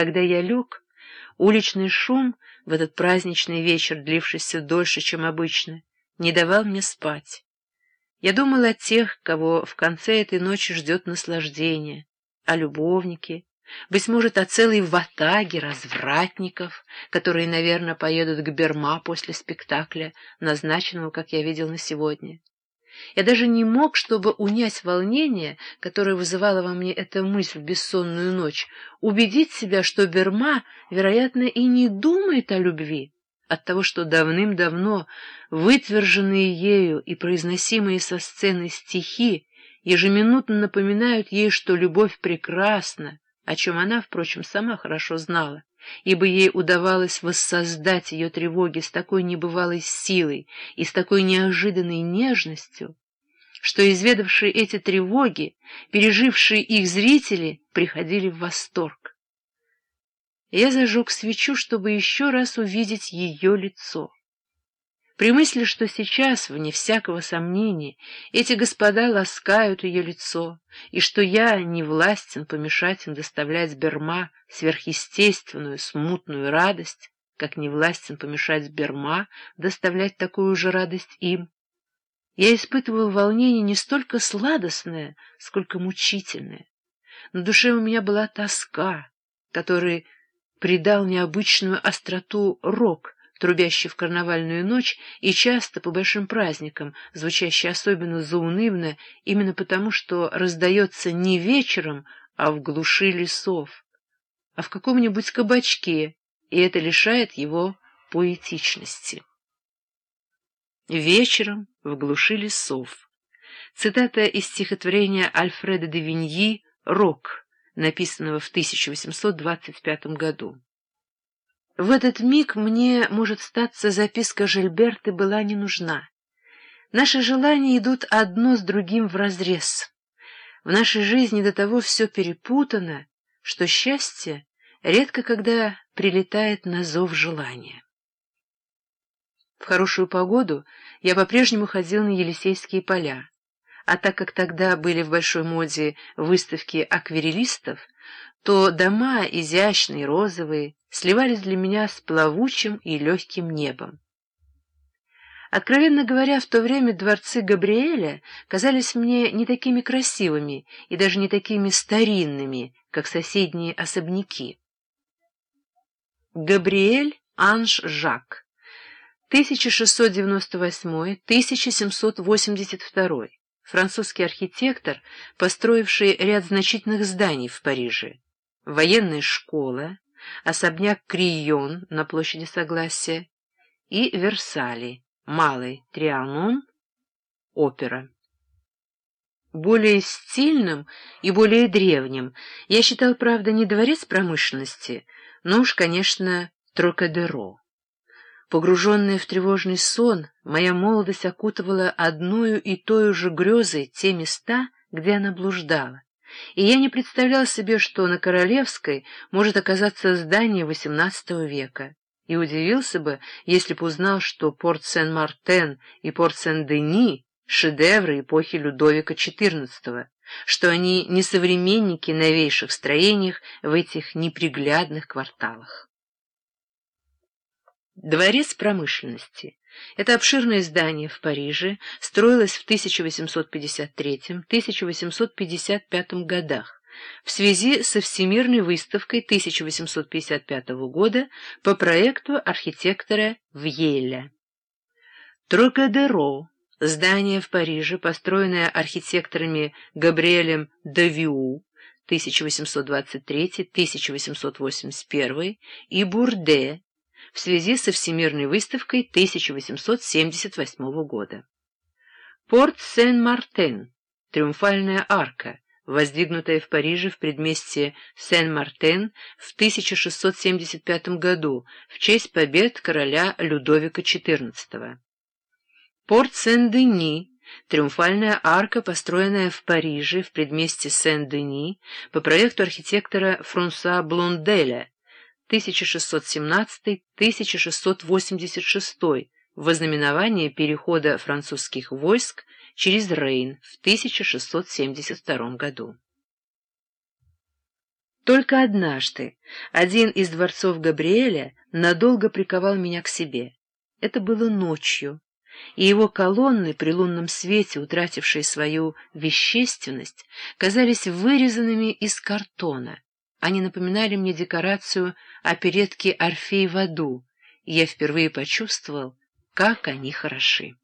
Когда я лег, уличный шум в этот праздничный вечер, длившийся дольше, чем обычно, не давал мне спать. Я думал о тех, кого в конце этой ночи ждет наслаждение, о любовнике, быть может, о целой ватаге развратников, которые, наверное, поедут к Берма после спектакля, назначенного, как я видел, на сегодня. Я даже не мог, чтобы унять волнение, которое вызывала во мне эта мысль в бессонную ночь, убедить себя, что Берма, вероятно, и не думает о любви, от того, что давным-давно вытверженные ею и произносимые со сцены стихи ежеминутно напоминают ей, что любовь прекрасна, о чем она, впрочем, сама хорошо знала, ибо ей удавалось воссоздать ее тревоги с такой небывалой силой и с такой неожиданной нежностью, что изведавшие эти тревоги, пережившие их зрители, приходили в восторг. Я зажег свечу, чтобы еще раз увидеть ее лицо. При мысли, что сейчас, вне всякого сомнения, эти господа ласкают ее лицо, и что я не властен помешать им доставлять Берма сверхъестественную, смутную радость, как не властен помешать Берма доставлять такую же радость им, я испытывал волнение не столько сладостное, сколько мучительное. На душе у меня была тоска, которой придал необычную остроту рок — трубящий в карнавальную ночь и часто по большим праздникам, звучащий особенно заунывно, именно потому, что раздается не вечером, а в глуши лесов, а в каком-нибудь кабачке, и это лишает его поэтичности. «Вечером в глуши лесов». Цитата из стихотворения Альфреда де Виньи «Рок», написанного в 1825 году. В этот миг мне, может статься, записка Жильберты была не нужна. Наши желания идут одно с другим вразрез. В нашей жизни до того все перепутано, что счастье редко когда прилетает на зов желания. В хорошую погоду я по-прежнему ходил на Елисейские поля, а так как тогда были в большой моде выставки акварелистов, то дома изящные, розовые, сливались для меня с плавучим и легким небом. Откровенно говоря, в то время дворцы Габриэля казались мне не такими красивыми и даже не такими старинными, как соседние особняки. Габриэль Анж Жак 1698-1782 французский архитектор, построивший ряд значительных зданий в Париже военная школа, особняк Крион на площади Согласия и Версали, Малый Трианон, опера. Более стильным и более древним я считал, правда, не дворец промышленности, но уж, конечно, Трокадеро. Погруженная в тревожный сон, моя молодость окутывала одною и той же грезой те места, где она блуждала и я не представлял себе, что на Королевской может оказаться здание XVIII века, и удивился бы, если бы узнал, что порт Сен-Мартен и порт Сен-Дени — шедевры эпохи Людовика XIV, что они не современники новейших строениях в этих неприглядных кварталах. Дворец промышленности это обширное здание в Париже строилось в 1853-1855 годах в связи со Всемирной выставкой 1855 года по проекту архитектора Вьеля. Трокадеро – здание в Париже, построенное архитекторами Габриэлем Давиу 1823-1881 и Бурде в связи со Всемирной выставкой 1878 года. Порт Сен-Мартен, триумфальная арка, воздвигнутая в Париже в предместье Сен-Мартен в 1675 году в честь побед короля Людовика XIV. Порт Сен-Дени, триумфальная арка, построенная в Париже в предместье Сен-Дени по проекту архитектора Франсуа Блонделя 1617-1686 в ознаменование перехода французских войск через Рейн в 1672 году. Только однажды один из дворцов Габриэля надолго приковал меня к себе. Это было ночью, и его колонны при лунном свете, утратившие свою вещественность, казались вырезанными из картона. Они напоминали мне декорацию оперетки «Орфей в аду», и я впервые почувствовал, как они хороши.